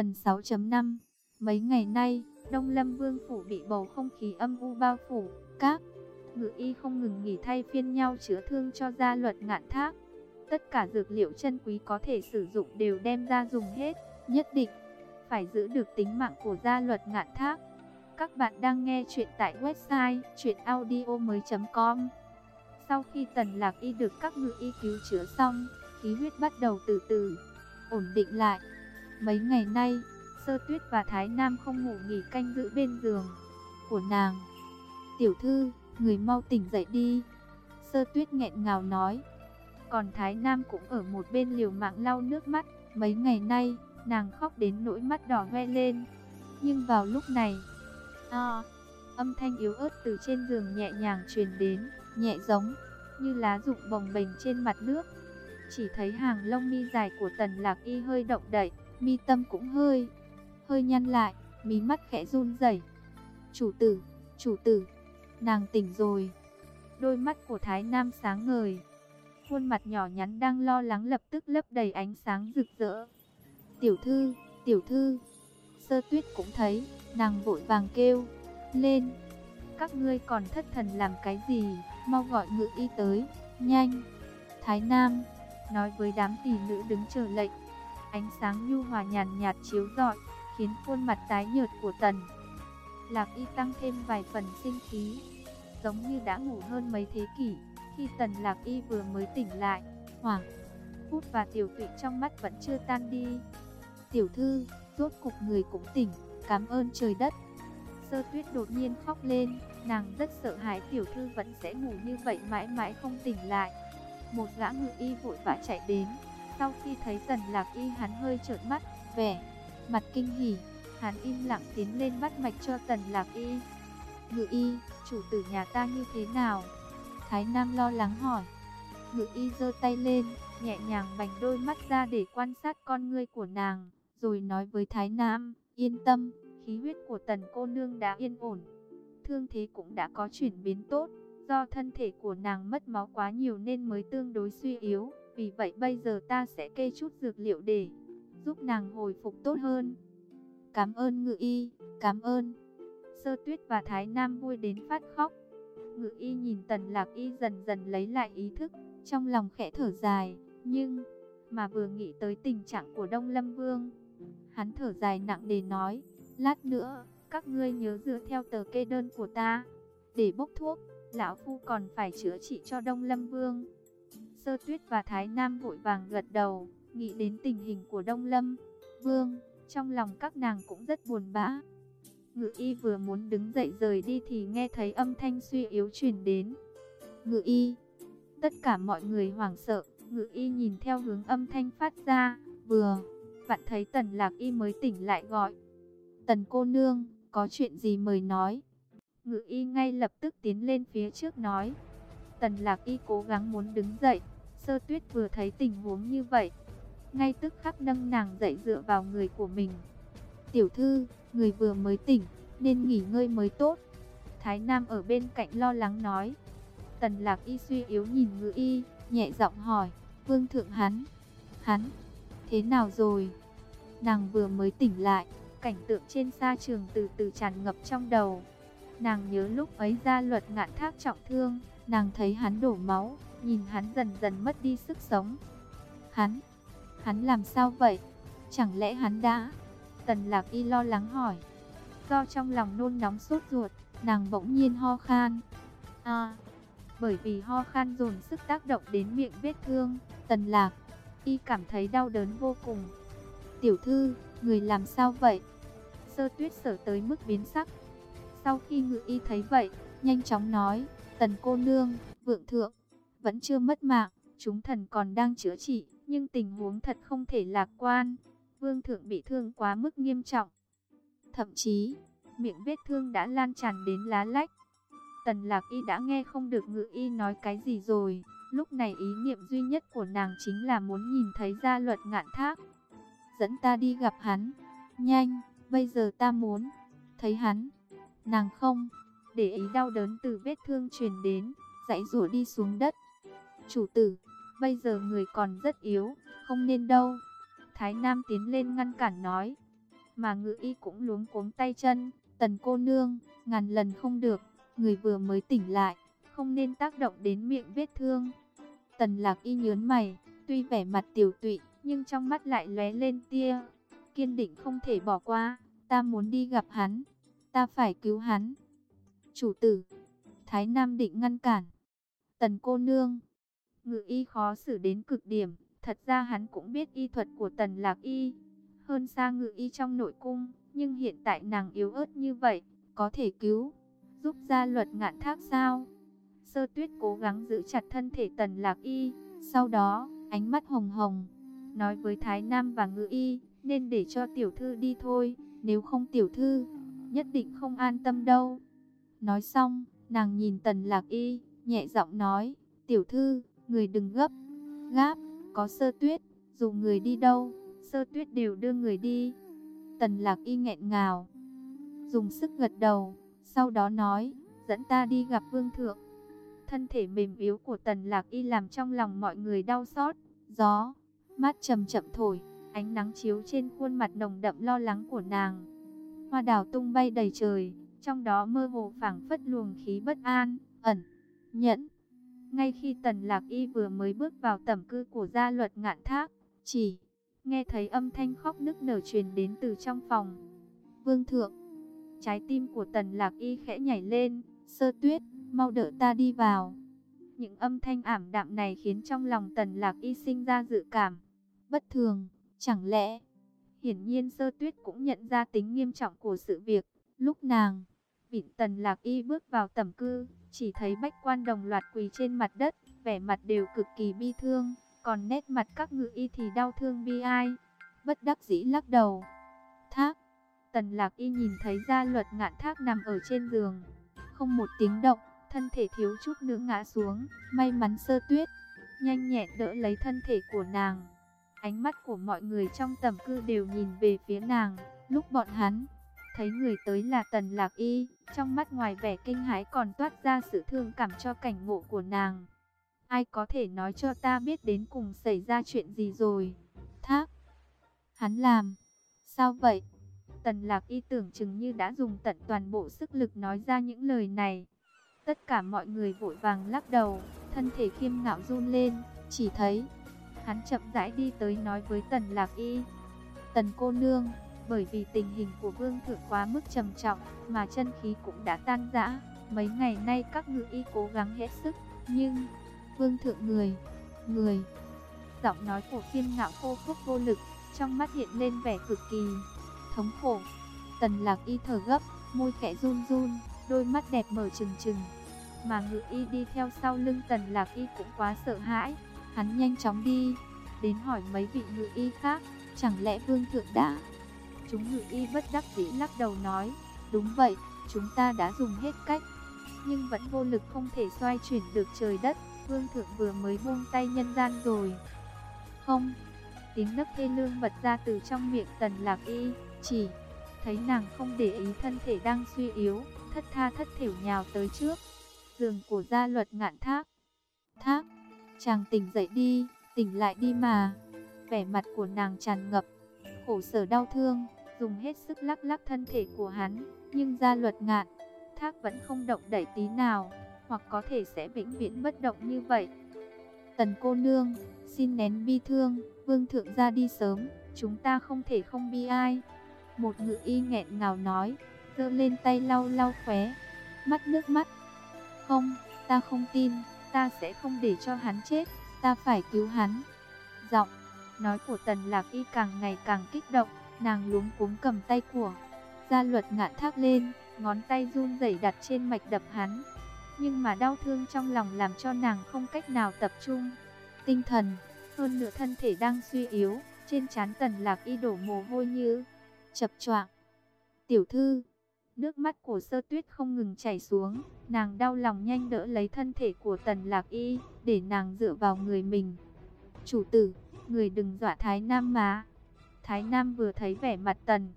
Phần 6.5 Mấy ngày nay, Đông Lâm Vương Phủ bị bầu không khí âm u bao phủ. Các ngự y không ngừng nghỉ thay phiên nhau chữa thương cho gia luật ngạn thác. Tất cả dược liệu chân quý có thể sử dụng đều đem ra dùng hết, nhất định phải giữ được tính mạng của gia luật ngạn thác. Các bạn đang nghe chuyện tại website chuyenaudio.com Sau khi Tần Lạc Y được các ngự y cứu chữa xong, khí huyết bắt đầu từ từ ổn định lại. Mấy ngày nay, Sơ Tuyết và Thái Nam không ngủ nghỉ canh giữ bên giường của nàng. Tiểu thư, người mau tỉnh dậy đi. Sơ Tuyết nghẹn ngào nói. Còn Thái Nam cũng ở một bên liều mạng lau nước mắt. Mấy ngày nay, nàng khóc đến nỗi mắt đỏ hoe lên. Nhưng vào lúc này, à, âm thanh yếu ớt từ trên giường nhẹ nhàng truyền đến, nhẹ giống như lá rụng bồng bềnh trên mặt nước. Chỉ thấy hàng lông mi dài của Tần Lạc Y hơi động đậy, mi tâm cũng hơi hơi nhăn lại, mí mắt khẽ run rẩy. "Chủ tử, chủ tử." Nàng tỉnh rồi. Đôi mắt của Thái Nam sáng ngời. Khuôn mặt nhỏ nhắn đang lo lắng lập tức lấp đầy ánh sáng rực rỡ. "Tiểu thư, tiểu thư." Sơ Tuyết cũng thấy, nàng vội vàng kêu lên. "Các ngươi còn thất thần làm cái gì? Mau gọi ngự y tới, nhanh." Thái Nam nói với đám tỷ nữ đứng chờ lệnh. Ánh sáng nhu hòa nhàn nhạt chiếu rọi, khiến khuôn mặt tái nhợt của Tần Lạc Y tăng thêm vài phần sinh khí, giống như đã ngủ hơn mấy thế kỷ. Khi Tần Lạc Y vừa mới tỉnh lại, hoảng hút và tiểu tụy trong mắt vẫn chưa tan đi. Tiểu thư, rốt cục người cũng tỉnh, cảm ơn trời đất. Sơ tuyết đột nhiên khóc lên, nàng rất sợ hãi tiểu thư vẫn sẽ ngủ như vậy mãi mãi không tỉnh lại. Một gã ngự y vội vã chạy đến, sau khi thấy tần lạc y hắn hơi trợn mắt, vẻ, mặt kinh hỉ, hắn im lặng tiến lên bắt mạch cho tần lạc y. Ngự y, chủ tử nhà ta như thế nào? Thái Nam lo lắng hỏi. Ngự y giơ tay lên, nhẹ nhàng bành đôi mắt ra để quan sát con ngươi của nàng, rồi nói với Thái Nam, yên tâm, khí huyết của tần cô nương đã yên ổn. Thương thế cũng đã có chuyển biến tốt, do thân thể của nàng mất máu quá nhiều nên mới tương đối suy yếu. Vì vậy bây giờ ta sẽ kê chút dược liệu để giúp nàng hồi phục tốt hơn. Cảm ơn ngự y, cảm ơn. Sơ tuyết và Thái Nam vui đến phát khóc. Ngự y nhìn tần lạc y dần dần lấy lại ý thức, trong lòng khẽ thở dài, nhưng mà vừa nghĩ tới tình trạng của Đông Lâm Vương. Hắn thở dài nặng để nói, lát nữa, các ngươi nhớ dựa theo tờ kê đơn của ta, để bốc thuốc, lão phu còn phải chữa trị cho Đông Lâm Vương. Sơ Tuyết và Thái Nam vội vàng gật đầu, nghĩ đến tình hình của Đông Lâm, Vương, trong lòng các nàng cũng rất buồn bã. Ngự y vừa muốn đứng dậy rời đi thì nghe thấy âm thanh suy yếu truyền đến. Ngự y, tất cả mọi người hoảng sợ, ngự y nhìn theo hướng âm thanh phát ra, vừa, vặn thấy tần lạc y mới tỉnh lại gọi. Tần cô nương, có chuyện gì mời nói. Ngự y ngay lập tức tiến lên phía trước nói. Tần lạc y cố gắng muốn đứng dậy, Sơ tuyết vừa thấy tình huống như vậy, ngay tức khắc nâng nàng dậy dựa vào người của mình. Tiểu thư, người vừa mới tỉnh, nên nghỉ ngơi mới tốt. Thái Nam ở bên cạnh lo lắng nói. Tần lạc y suy yếu nhìn ngữ y, nhẹ giọng hỏi, vương thượng hắn, hắn, thế nào rồi? Nàng vừa mới tỉnh lại, cảnh tượng trên sa trường từ từ tràn ngập trong đầu. Nàng nhớ lúc ấy ra luật ngạn thác trọng thương, nàng thấy hắn đổ máu, nhìn hắn dần dần mất đi sức sống. Hắn, hắn làm sao vậy? Chẳng lẽ hắn đã? Tần Lạc Y lo lắng hỏi. Do trong lòng nôn nóng sốt ruột, nàng bỗng nhiên ho khan. À, bởi vì ho khan dồn sức tác động đến miệng vết thương, Tần Lạc Y cảm thấy đau đớn vô cùng. Tiểu thư, người làm sao vậy? Sơ tuyết sở tới mức biến sắc. Sau khi ngự y thấy vậy, nhanh chóng nói, Tần cô nương, vượng thượng, vẫn chưa mất mạng, chúng thần còn đang chữa trị, nhưng tình huống thật không thể lạc quan. Vương thượng bị thương quá mức nghiêm trọng. Thậm chí, miệng vết thương đã lan tràn đến lá lách. Tần lạc y đã nghe không được ngự y nói cái gì rồi. Lúc này ý niệm duy nhất của nàng chính là muốn nhìn thấy gia luật ngạn thác. Dẫn ta đi gặp hắn. Nhanh, bây giờ ta muốn thấy hắn. Nàng không, để ý đau đớn từ vết thương truyền đến, dãy rủa đi xuống đất. Chủ tử, bây giờ người còn rất yếu, không nên đâu. Thái Nam tiến lên ngăn cản nói. mà ngự y cũng luống cuống tay chân. Tần cô nương, ngàn lần không được, người vừa mới tỉnh lại, không nên tác động đến miệng vết thương. Tần lạc y nhớn mày, tuy vẻ mặt tiểu tụy, nhưng trong mắt lại lóe lên tia. Kiên định không thể bỏ qua, ta muốn đi gặp hắn, ta phải cứu hắn. Chủ tử, Thái Nam định ngăn cản. Tần cô nương, ngự y khó xử đến cực điểm, thật ra hắn cũng biết y thuật của tần lạc y. Hơn xa ngự y trong nội cung, nhưng hiện tại nàng yếu ớt như vậy, có thể cứu, giúp gia luật ngạn thác sao? Sơ tuyết cố gắng giữ chặt thân thể tần lạc y, sau đó, ánh mắt hồng hồng, nói với Thái Nam và ngự y, nên để cho tiểu thư đi thôi, nếu không tiểu thư, nhất định không an tâm đâu. Nói xong, nàng nhìn tần lạc y, nhẹ giọng nói, tiểu thư, người đừng gấp, gáp, có sơ tuyết, dù người đi đâu, sơ tuyết đều đưa người đi. Tần lạc y nghẹn ngào, dùng sức gật đầu, sau đó nói, dẫn ta đi gặp vương thượng. Thân thể mềm yếu của tần lạc y làm trong lòng mọi người đau xót, gió, mát chậm chậm thổi, ánh nắng chiếu trên khuôn mặt nồng đậm lo lắng của nàng. Hoa đào tung bay đầy trời, trong đó mơ hồ phảng phất luồng khí bất an, ẩn, nhẫn. Ngay khi tần lạc y vừa mới bước vào tẩm cư của gia luật ngạn thác, chỉ nghe thấy âm thanh khóc nức nở truyền đến từ trong phòng. Vương thượng, trái tim của tần lạc y khẽ nhảy lên, sơ tuyết, mau đỡ ta đi vào. Những âm thanh ảm đạm này khiến trong lòng tần lạc y sinh ra dự cảm. Bất thường, chẳng lẽ... Hiển nhiên sơ tuyết cũng nhận ra tính nghiêm trọng của sự việc. Lúc nàng, vịn tần lạc y bước vào tầm cư, chỉ thấy bách quan đồng loạt quỳ trên mặt đất, vẻ mặt đều cực kỳ bi thương. Còn nét mặt các ngự y thì đau thương bi ai. Bất đắc dĩ lắc đầu. Thác. Tần lạc y nhìn thấy gia luật ngạn thác nằm ở trên giường. Không một tiếng động, thân thể thiếu chút nữa ngã xuống. May mắn sơ tuyết. Nhanh nhẹn đỡ lấy thân thể của nàng. Ánh mắt của mọi người trong tầm cư đều nhìn về phía nàng. Lúc bọn hắn thấy người tới là Tần Lạc Y, trong mắt ngoài vẻ kinh hãi còn toát ra sự thương cảm cho cảnh ngộ của nàng. Ai có thể nói cho ta biết đến cùng xảy ra chuyện gì rồi? Thác. Hắn làm. Sao vậy? Tần lạc y tưởng chừng như đã dùng tận toàn bộ sức lực nói ra những lời này. Tất cả mọi người vội vàng lắc đầu, thân thể khiêm ngạo run lên, chỉ thấy. Hắn chậm rãi đi tới nói với tần lạc y. Tần cô nương, bởi vì tình hình của vương thượng quá mức trầm trọng, mà chân khí cũng đã tan rã. Mấy ngày nay các ngự y cố gắng hết sức, nhưng vương thượng người, người. Giọng nói của phiên ngạo khô khốc vô lực, trong mắt hiện lên vẻ cực kỳ thống khổ. Tần lạc y thở gấp, môi khẽ run run, đôi mắt đẹp mở trừng trừng. Mà ngự y đi theo sau lưng tần lạc y cũng quá sợ hãi. Hắn nhanh chóng đi, đến hỏi mấy vị ngự y khác, chẳng lẽ vương thượng đã... Chúng ngự y bất đắc dĩ lắc đầu nói, đúng vậy, chúng ta đã dùng hết cách, nhưng vẫn vô lực không thể xoay chuyển được trời đất, vương thượng vừa mới buông tay nhân gian rồi. Không, tiếng nấc thê lương bật ra từ trong miệng tần lạc y, chỉ thấy nàng không để ý thân thể đang suy yếu, thất tha thất thiểu nhào tới trước. Giường của gia luật ngạn thác. Thác, chàng tỉnh dậy đi, tỉnh lại đi mà. Vẻ mặt của nàng tràn ngập, khổ sở đau thương, dùng hết sức lắc lắc thân thể của hắn. Nhưng gia luật ngạn, thác vẫn không động đẩy tí nào, hoặc có thể sẽ vĩnh viễn bất động như vậy. Tần cô nương, xin nén bi thương, vương thượng ra đi sớm, chúng ta không thể không bi ai. Một ngự y nghẹn ngào nói, giơ lên tay lau lau khóe, mắt nước mắt. Không, ta không tin, ta sẽ không để cho hắn chết, ta phải cứu hắn. Giọng, nói của tần lạc y càng ngày càng kích động, nàng luống cuống cầm tay của. Gia luật ngạn thác lên, ngón tay run rẩy đặt trên mạch đập hắn. Nhưng mà đau thương trong lòng làm cho nàng không cách nào tập trung. Tinh thần, hơn nửa thân thể đang suy yếu, trên trán tần lạc y đổ mồ hôi như chập choạng. Tiểu thư, nước mắt của sơ tuyết không ngừng chảy xuống, nàng đau lòng nhanh đỡ lấy thân thể của tần lạc y, để nàng dựa vào người mình. Chủ tử, người đừng dọa Thái Nam mà. Thái Nam vừa thấy vẻ mặt tần,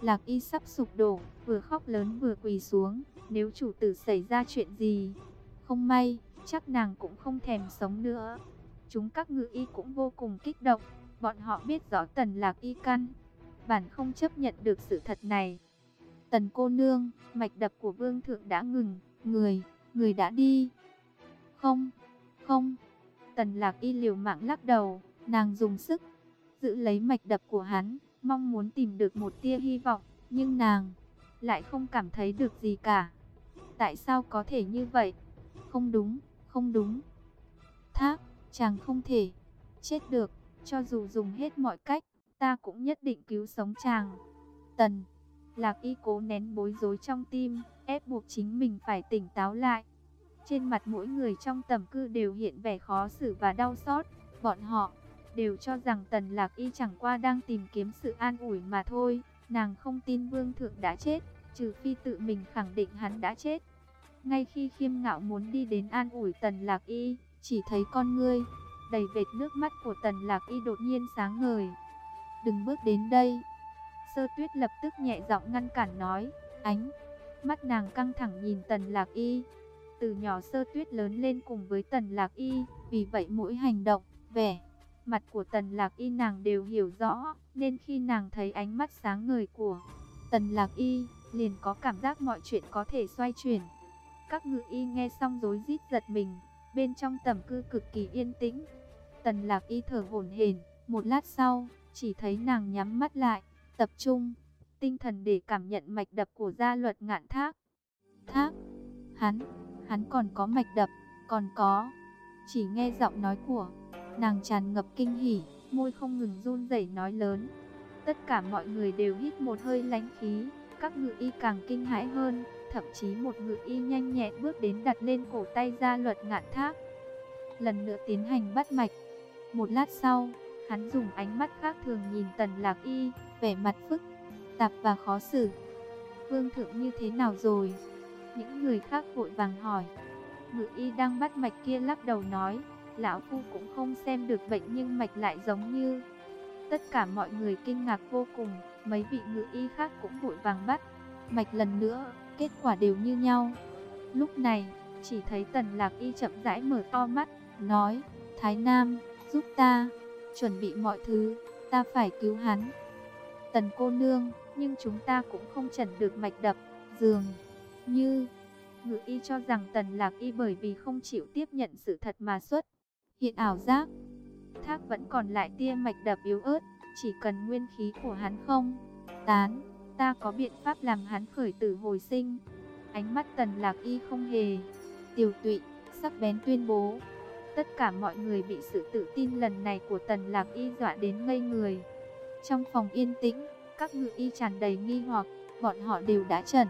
lạc y sắp sụp đổ, vừa khóc lớn vừa quỳ xuống, nếu chủ tử xảy ra chuyện gì, không may, chắc nàng cũng không thèm sống nữa. Chúng các ngự y cũng vô cùng kích động, bọn họ biết rõ tần lạc y căn bản không chấp nhận được sự thật này. Tần cô nương, mạch đập của vương thượng đã ngừng, người, người đã đi. Không, không. Tần lạc y liều mạng lắc đầu, nàng dùng sức, giữ lấy mạch đập của hắn, mong muốn tìm được một tia hy vọng, nhưng nàng lại không cảm thấy được gì cả. Tại sao có thể như vậy? Không đúng, không đúng. Thác, chàng không thể chết được, cho dù dùng hết mọi cách, ta cũng nhất định cứu sống chàng. Tần, lạc y cố nén bối rối trong tim, ép buộc chính mình phải tỉnh táo lại. Trên mặt mỗi người trong tầm cư đều hiện vẻ khó xử và đau xót, bọn họ đều cho rằng Tần Lạc Y chẳng qua đang tìm kiếm sự an ủi mà thôi. Nàng không tin Vương Thượng đã chết, trừ phi tự mình khẳng định hắn đã chết. Ngay khi khiêm ngạo muốn đi đến an ủi Tần Lạc Y, chỉ thấy con ngươi, đầy vệt nước mắt của Tần Lạc Y đột nhiên sáng ngời. Đừng bước đến đây. Sơ tuyết lập tức nhẹ giọng ngăn cản nói, ánh. Mắt nàng căng thẳng nhìn Tần Lạc Y. Từ nhỏ sơ tuyết lớn lên cùng với Tần Lạc Y, vì vậy mỗi hành động, vẻ Mặt của Tần Lạc Y nàng đều hiểu rõ, nên khi nàng thấy ánh mắt sáng ngời của Tần Lạc Y, liền có cảm giác mọi chuyện có thể xoay chuyển. Các ngự y nghe xong rối rít giật mình, bên trong tầm cư cực kỳ yên tĩnh. Tần Lạc Y thở hổn hển, một lát sau, chỉ thấy nàng nhắm mắt lại, tập trung tinh thần để cảm nhận mạch đập của gia luật ngạn thác. Thác, hắn, hắn còn có mạch đập, còn có. Chỉ nghe giọng nói của Nàng tràn ngập kinh hỉ, môi không ngừng run rẩy nói lớn. Tất cả mọi người đều hít một hơi lánh khí, các ngự y càng kinh hãi hơn, thậm chí một ngự y nhanh nhẹ bước đến đặt lên cổ tay gia luật ngạn thác. Lần nữa tiến hành bắt mạch. Một lát sau, hắn dùng ánh mắt khác thường nhìn tần lạc y, vẻ mặt phức, tạp và khó xử. Vương thượng như thế nào rồi? Những người khác vội vàng hỏi. Ngự y đang bắt mạch kia lắc đầu nói, Lão Phu cũng không xem được bệnh nhưng mạch lại giống như. Tất cả mọi người kinh ngạc vô cùng, mấy vị ngự y khác cũng vội vàng bắt. Mạch lần nữa, kết quả đều như nhau. Lúc này, chỉ thấy tần lạc y chậm rãi mở to mắt, nói, Thái Nam, giúp ta, chuẩn bị mọi thứ, ta phải cứu hắn. Tần cô nương, nhưng chúng ta cũng không chẩn được mạch đập, dường như... Ngự y cho rằng tần lạc y bởi vì không chịu tiếp nhận sự thật mà xuất hiện ảo giác. Thác vẫn còn lại tia mạch đập yếu ớt, chỉ cần nguyên khí của hắn không tán, ta có biện pháp làm hắn khởi tử hồi sinh. Ánh mắt tần lạc y không hề tiểu tụy, sắc bén tuyên bố. Tất cả mọi người bị sự tự tin lần này của tần lạc y dọa đến ngây người. Trong phòng yên tĩnh, các ngự y tràn đầy nghi hoặc, bọn họ đều đã chẩn.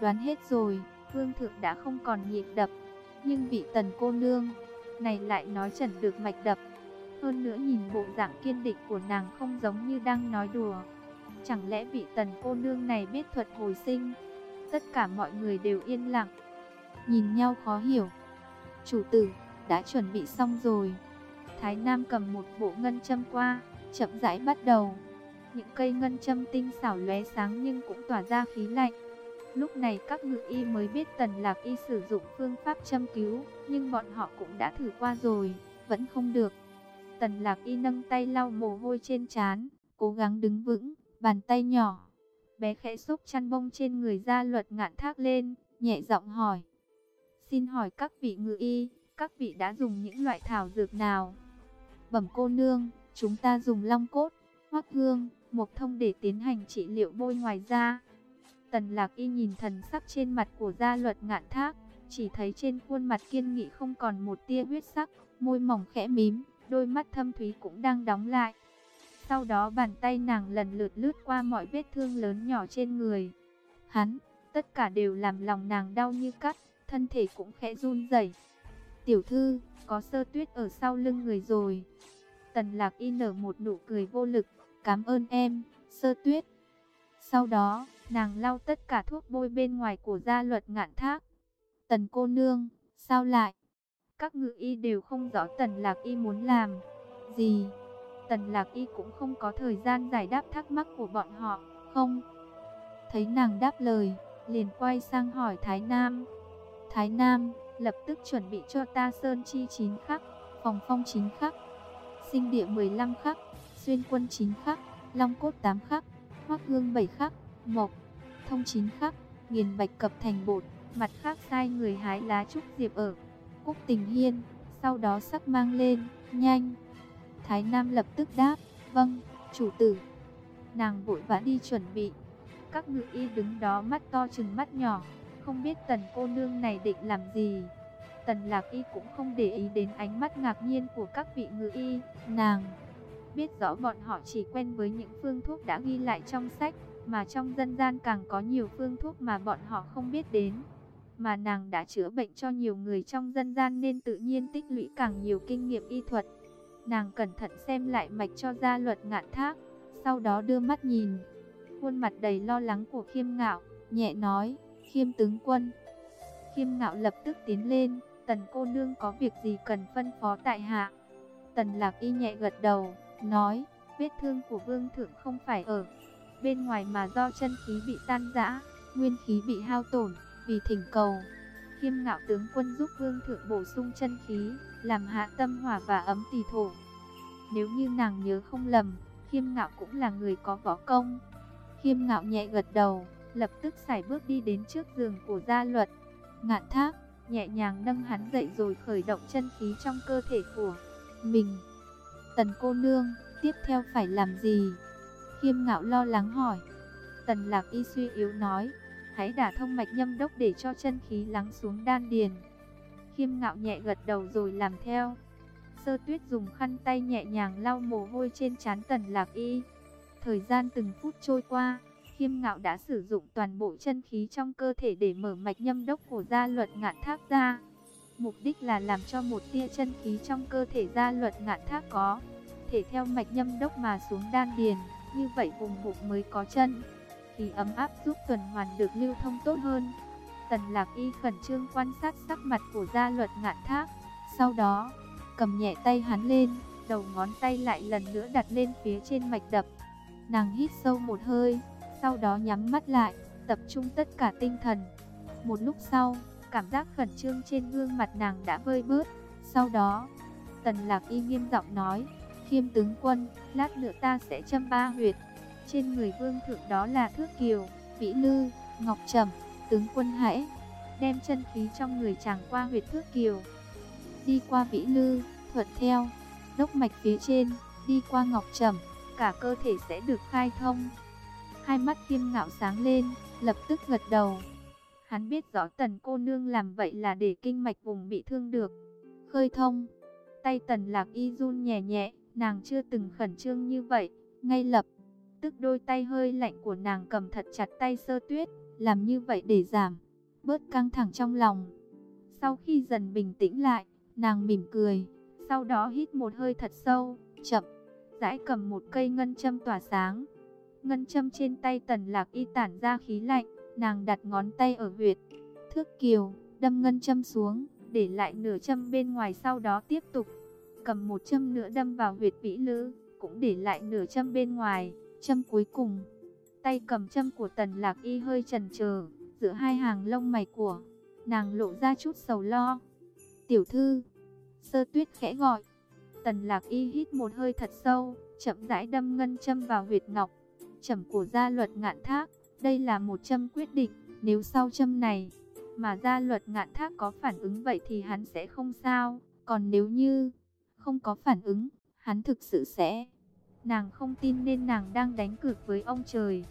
Đoán hết rồi, vương thượng đã không còn nhịp đập, nhưng vị tần cô nương này lại nói chẩn được mạch đập. Hơn nữa nhìn bộ dạng kiên định của nàng không giống như đang nói đùa. Chẳng lẽ vị tần cô nương này biết thuật hồi sinh? Tất cả mọi người đều yên lặng, nhìn nhau khó hiểu. Chủ tử, đã chuẩn bị xong rồi. Thái Nam cầm một bộ ngân châm qua, chậm rãi bắt đầu. Những cây ngân châm tinh xảo lóe sáng nhưng cũng tỏa ra khí lạnh. Lúc này các ngự y mới biết Tần Lạc Y sử dụng phương pháp châm cứu, nhưng bọn họ cũng đã thử qua rồi, vẫn không được. Tần Lạc Y nâng tay lau mồ hôi trên trán, cố gắng đứng vững, bàn tay nhỏ. Bé khẽ xúc chăn bông trên người ra luật ngạn thác lên, nhẹ giọng hỏi. Xin hỏi các vị ngự y, các vị đã dùng những loại thảo dược nào? Bẩm cô nương, chúng ta dùng long cốt, hoắc hương, mộc thông để tiến hành trị liệu bôi ngoài da. Tần lạc y nhìn thần sắc trên mặt của gia luật ngạn thác, chỉ thấy trên khuôn mặt kiên nghị không còn một tia huyết sắc, môi mỏng khẽ mím, đôi mắt thâm thúy cũng đang đóng lại. Sau đó bàn tay nàng lần lượt lướt qua mọi vết thương lớn nhỏ trên người. Hắn, tất cả đều làm lòng nàng đau như cắt, thân thể cũng khẽ run rẩy. Tiểu thư, có sơ tuyết ở sau lưng người rồi. Tần lạc y nở một nụ cười vô lực, cảm ơn em, sơ tuyết. Sau đó, nàng lau tất cả thuốc bôi bên ngoài của gia luật ngạn thác. Tần cô nương, sao lại? Các ngự y đều không rõ tần lạc y muốn làm gì. Tần lạc y cũng không có thời gian giải đáp thắc mắc của bọn họ, không? Thấy nàng đáp lời, liền quay sang hỏi Thái Nam. Thái Nam, lập tức chuẩn bị cho ta sơn chi 9 khắc, phòng phong 9 khắc, sinh địa 15 khắc, xuyên quân 9 khắc, long cốt 8 khắc hoác hương bảy khắc, mộc, thông chín khắc, nghiền bạch cập thành bột, mặt khác sai người hái lá trúc diệp ở Cúc Tình Hiên, sau đó sắc mang lên, nhanh. Thái Nam lập tức đáp, vâng, chủ tử. Nàng vội vã đi chuẩn bị. Các ngự y đứng đó mắt to chừng mắt nhỏ, không biết tần cô nương này định làm gì. Tần lạc y cũng không để ý đến ánh mắt ngạc nhiên của các vị ngự y, nàng biết rõ bọn họ chỉ quen với những phương thuốc đã ghi lại trong sách, mà trong dân gian càng có nhiều phương thuốc mà bọn họ không biết đến. Mà nàng đã chữa bệnh cho nhiều người trong dân gian nên tự nhiên tích lũy càng nhiều kinh nghiệm y thuật. Nàng cẩn thận xem lại mạch cho gia luật ngạn thác, sau đó đưa mắt nhìn. Khuôn mặt đầy lo lắng của khiêm ngạo, nhẹ nói, khiêm tướng quân. Khiêm ngạo lập tức tiến lên, tần cô nương có việc gì cần phân phó tại hạ. Tần lạc y nhẹ gật đầu, nói, vết thương của vương thượng không phải ở bên ngoài mà do chân khí bị tan rã, nguyên khí bị hao tổn, vì thỉnh cầu. Khiêm ngạo tướng quân giúp vương thượng bổ sung chân khí, làm hạ tâm hỏa và ấm tỳ thổ. Nếu như nàng nhớ không lầm, khiêm ngạo cũng là người có võ công. Khiêm ngạo nhẹ gật đầu, lập tức xài bước đi đến trước giường của gia luật. Ngạn thác, nhẹ nhàng nâng hắn dậy rồi khởi động chân khí trong cơ thể của mình. Tần cô nương, tiếp theo phải làm gì? Khiêm ngạo lo lắng hỏi. Tần lạc y suy yếu nói, hãy đả thông mạch nhâm đốc để cho chân khí lắng xuống đan điền. Khiêm ngạo nhẹ gật đầu rồi làm theo. Sơ tuyết dùng khăn tay nhẹ nhàng lau mồ hôi trên trán tần lạc y. Thời gian từng phút trôi qua, khiêm ngạo đã sử dụng toàn bộ chân khí trong cơ thể để mở mạch nhâm đốc của gia luật ngạn thác ra. Mục đích là làm cho một tia chân khí trong cơ thể gia luật ngạn thác có thể theo mạch nhâm đốc mà xuống đan điền, như vậy vùng bụng mới có chân. Khí ấm áp giúp tuần hoàn được lưu thông tốt hơn. Tần lạc y khẩn trương quan sát sắc mặt của gia luật ngạn thác. Sau đó, cầm nhẹ tay hắn lên, đầu ngón tay lại lần nữa đặt lên phía trên mạch đập. Nàng hít sâu một hơi, sau đó nhắm mắt lại, tập trung tất cả tinh thần. Một lúc sau, cảm giác khẩn trương trên gương mặt nàng đã vơi bớt. Sau đó, tần lạc y nghiêm giọng nói, khiêm tướng quân, lát nữa ta sẽ châm ba huyệt. Trên người vương thượng đó là thước kiều, vĩ lư, ngọc trầm, tướng quân hãy đem chân khí trong người chàng qua huyệt thước kiều. Đi qua vĩ lư, thuận theo, đốc mạch phía trên, đi qua ngọc trầm, cả cơ thể sẽ được khai thông. Hai mắt khiêm ngạo sáng lên, lập tức gật đầu. Hắn biết rõ tần cô nương làm vậy là để kinh mạch vùng bị thương được. Khơi thông, tay tần lạc y run nhẹ nhẹ, nàng chưa từng khẩn trương như vậy, ngay lập tức đôi tay hơi lạnh của nàng cầm thật chặt tay sơ tuyết, làm như vậy để giảm, bớt căng thẳng trong lòng. Sau khi dần bình tĩnh lại, nàng mỉm cười, sau đó hít một hơi thật sâu, chậm, rãi cầm một cây ngân châm tỏa sáng. Ngân châm trên tay tần lạc y tản ra khí lạnh, nàng đặt ngón tay ở huyệt, thước kiều, đâm ngân châm xuống, để lại nửa châm bên ngoài sau đó tiếp tục. Cầm một châm nữa đâm vào huyệt vĩ lữ, cũng để lại nửa châm bên ngoài. Châm cuối cùng, tay cầm châm của tần lạc y hơi chần chờ giữa hai hàng lông mày của nàng lộ ra chút sầu lo. Tiểu thư, sơ tuyết khẽ gọi. Tần lạc y hít một hơi thật sâu, chậm rãi đâm ngân châm vào huyệt ngọc. chẩm của gia luật ngạn thác, đây là một châm quyết định, nếu sau châm này, mà gia luật ngạn thác có phản ứng vậy thì hắn sẽ không sao. Còn nếu như không có phản ứng, hắn thực sự sẽ Nàng không tin nên nàng đang đánh cược với ông trời.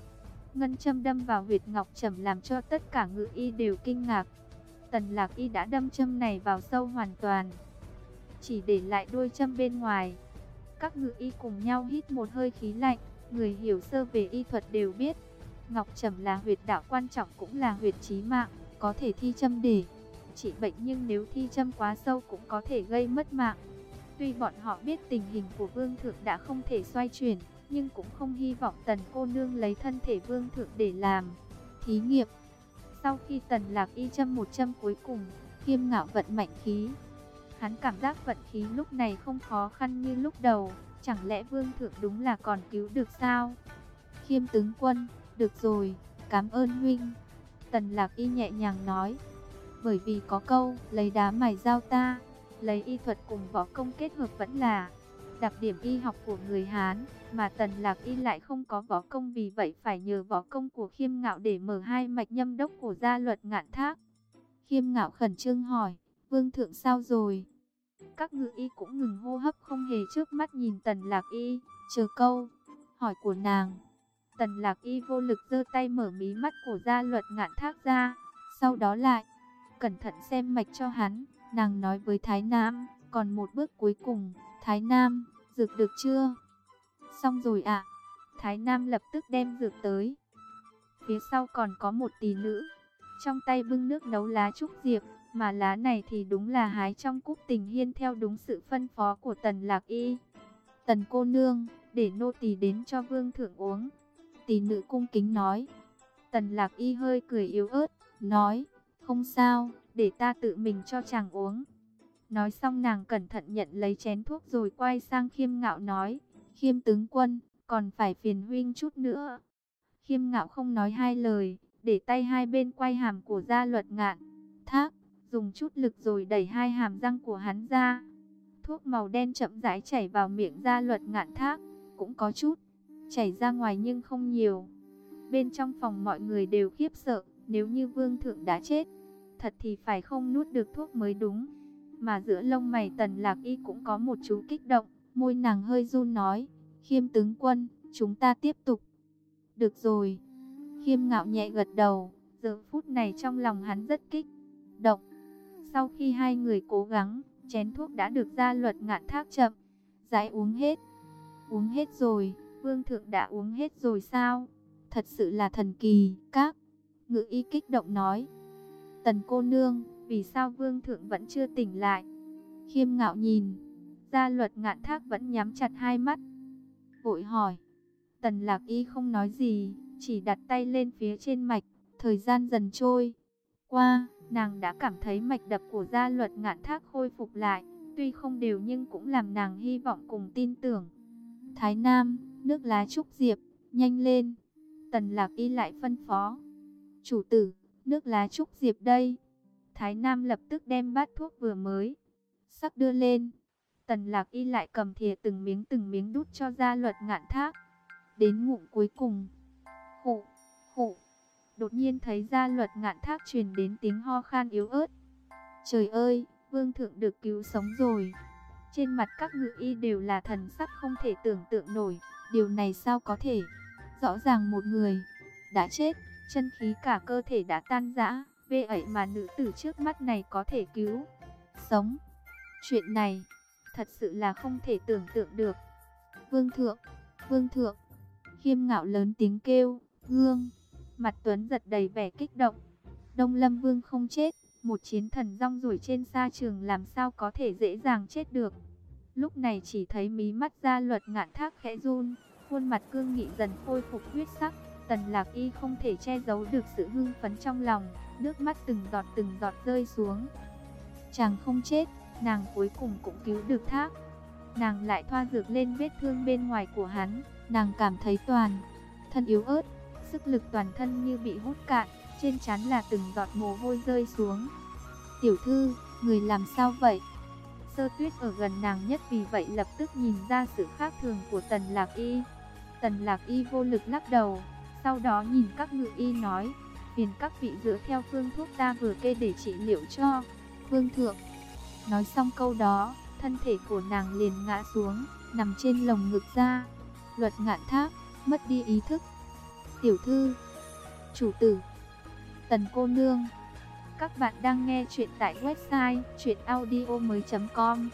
Ngân châm đâm vào huyệt ngọc trầm làm cho tất cả ngự y đều kinh ngạc. Tần lạc y đã đâm châm này vào sâu hoàn toàn. Chỉ để lại đôi châm bên ngoài. Các ngự y cùng nhau hít một hơi khí lạnh. Người hiểu sơ về y thuật đều biết. Ngọc trầm là huyệt đạo quan trọng cũng là huyệt chí mạng. Có thể thi châm để trị bệnh nhưng nếu thi châm quá sâu cũng có thể gây mất mạng. Tuy bọn họ biết tình hình của vương thượng đã không thể xoay chuyển, nhưng cũng không hy vọng tần cô nương lấy thân thể vương thượng để làm thí nghiệm. Sau khi tần lạc y châm một châm cuối cùng, khiêm ngạo vận mạnh khí. Hắn cảm giác vận khí lúc này không khó khăn như lúc đầu, chẳng lẽ vương thượng đúng là còn cứu được sao? Khiêm tướng quân, được rồi, cảm ơn huynh. Tần lạc y nhẹ nhàng nói, bởi vì có câu, lấy đá mài dao ta lấy y thuật cùng võ công kết hợp vẫn là đặc điểm y học của người Hán, mà Tần Lạc Y lại không có võ công vì vậy phải nhờ võ công của khiêm ngạo để mở hai mạch nhâm đốc của gia luật ngạn thác. Khiêm ngạo khẩn trương hỏi, vương thượng sao rồi? Các ngự y cũng ngừng hô hấp không hề trước mắt nhìn Tần Lạc Y, chờ câu, hỏi của nàng. Tần Lạc Y vô lực giơ tay mở mí mắt của gia luật ngạn thác ra, sau đó lại, cẩn thận xem mạch cho hắn, nàng nói với Thái Nam, còn một bước cuối cùng, Thái Nam, dược được chưa? Xong rồi ạ. Thái Nam lập tức đem dược tới. Phía sau còn có một tỷ nữ, trong tay bưng nước nấu lá trúc diệp, mà lá này thì đúng là hái trong cúc tình hiên theo đúng sự phân phó của Tần Lạc Y. Tần cô nương, để nô tỳ đến cho vương thượng uống. Tỷ nữ cung kính nói. Tần Lạc Y hơi cười yếu ớt, nói, không sao, để ta tự mình cho chàng uống. Nói xong nàng cẩn thận nhận lấy chén thuốc rồi quay sang khiêm ngạo nói, khiêm tướng quân, còn phải phiền huynh chút nữa. Khiêm ngạo không nói hai lời, để tay hai bên quay hàm của gia luật ngạn. Thác, dùng chút lực rồi đẩy hai hàm răng của hắn ra. Thuốc màu đen chậm rãi chảy vào miệng gia luật ngạn thác, cũng có chút, chảy ra ngoài nhưng không nhiều. Bên trong phòng mọi người đều khiếp sợ, nếu như vương thượng đã chết, thật thì phải không nuốt được thuốc mới đúng. Mà giữa lông mày tần lạc y cũng có một chú kích động, môi nàng hơi run nói, khiêm tướng quân, chúng ta tiếp tục. Được rồi. Khiêm ngạo nhẹ gật đầu, giờ phút này trong lòng hắn rất kích động. Sau khi hai người cố gắng, chén thuốc đã được ra luật ngạn thác chậm, giải uống hết. Uống hết rồi, vương thượng đã uống hết rồi sao? Thật sự là thần kỳ, các ngự y kích động nói. Tần cô nương, vì sao vương thượng vẫn chưa tỉnh lại? Khiêm ngạo nhìn, gia luật ngạn thác vẫn nhắm chặt hai mắt. Vội hỏi, tần lạc y không nói gì, chỉ đặt tay lên phía trên mạch, thời gian dần trôi. Qua, nàng đã cảm thấy mạch đập của gia luật ngạn thác khôi phục lại, tuy không đều nhưng cũng làm nàng hy vọng cùng tin tưởng. Thái Nam, nước lá trúc diệp, nhanh lên. Tần lạc y lại phân phó. Chủ tử, nước lá trúc diệp đây. Thái Nam lập tức đem bát thuốc vừa mới, sắc đưa lên. Tần lạc y lại cầm thìa từng miếng từng miếng đút cho ra luật ngạn thác. Đến ngụm cuối cùng. Khổ, khổ. Đột nhiên thấy ra luật ngạn thác truyền đến tiếng ho khan yếu ớt. Trời ơi, vương thượng được cứu sống rồi. Trên mặt các ngự y đều là thần sắc không thể tưởng tượng nổi. Điều này sao có thể? Rõ ràng một người đã chết, chân khí cả cơ thể đã tan rã. Về ấy mà nữ tử trước mắt này có thể cứu, sống. Chuyện này, thật sự là không thể tưởng tượng được. Vương thượng, vương thượng, khiêm ngạo lớn tiếng kêu, gương. Mặt Tuấn giật đầy vẻ kích động. Đông Lâm Vương không chết, một chiến thần rong ruổi trên sa trường làm sao có thể dễ dàng chết được. Lúc này chỉ thấy mí mắt ra luật ngạn thác khẽ run, khuôn mặt cương nghị dần khôi phục huyết sắc. Tần Lạc Y không thể che giấu được sự hưng phấn trong lòng, nước mắt từng giọt từng giọt rơi xuống. Chàng không chết, nàng cuối cùng cũng cứu được thác. Nàng lại thoa dược lên vết thương bên ngoài của hắn, nàng cảm thấy toàn thân yếu ớt, sức lực toàn thân như bị hút cạn, trên trán là từng giọt mồ hôi rơi xuống. Tiểu thư, người làm sao vậy? Sơ tuyết ở gần nàng nhất vì vậy lập tức nhìn ra sự khác thường của tần lạc y. Tần lạc y vô lực lắc đầu, sau đó nhìn các ngự y nói, phiền các vị dựa theo phương thuốc ta vừa kê để trị liệu cho. Vương thượng, nói xong câu đó, thân thể của nàng liền ngã xuống, nằm trên lồng ngực ra. Luật ngạn thác, mất đi ý thức. Tiểu thư, chủ tử, tần cô nương. Các bạn đang nghe chuyện tại website chuyenaudio.com